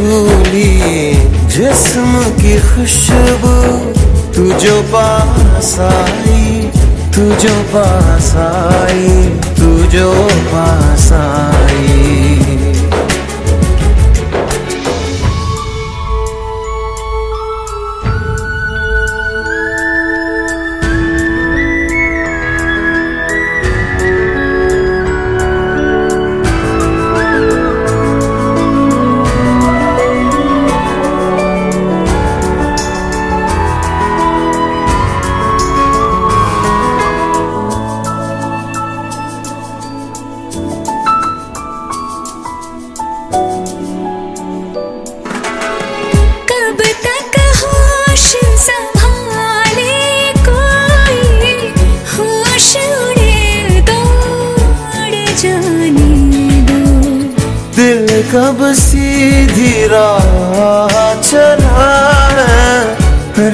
रूह जिसम छू ली जिस्म की खुशबू, तू जो पास आई, तू जो पास आई, तू जो पास आई। कब सीधी राह चला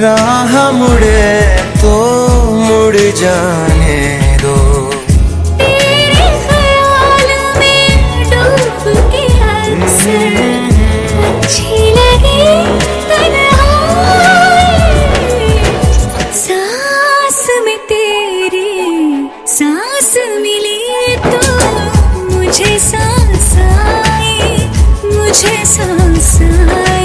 राह मुड़े तो मुड़ जाने मुझे सांस आई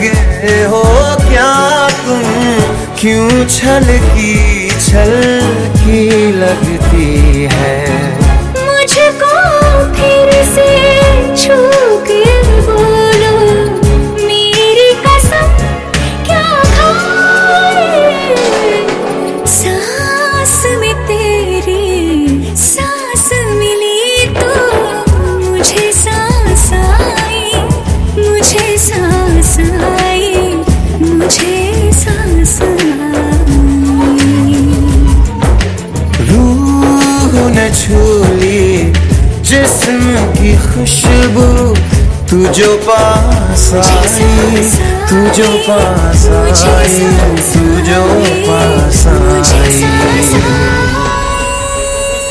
लगे हो क्या तुम? क्यों छल की छल की लगती है? ने छू ली जिस्म की खुशबू तू जो पास आई तू जो पास आई तू जो पास आई।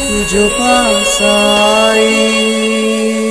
तू जो पास आई।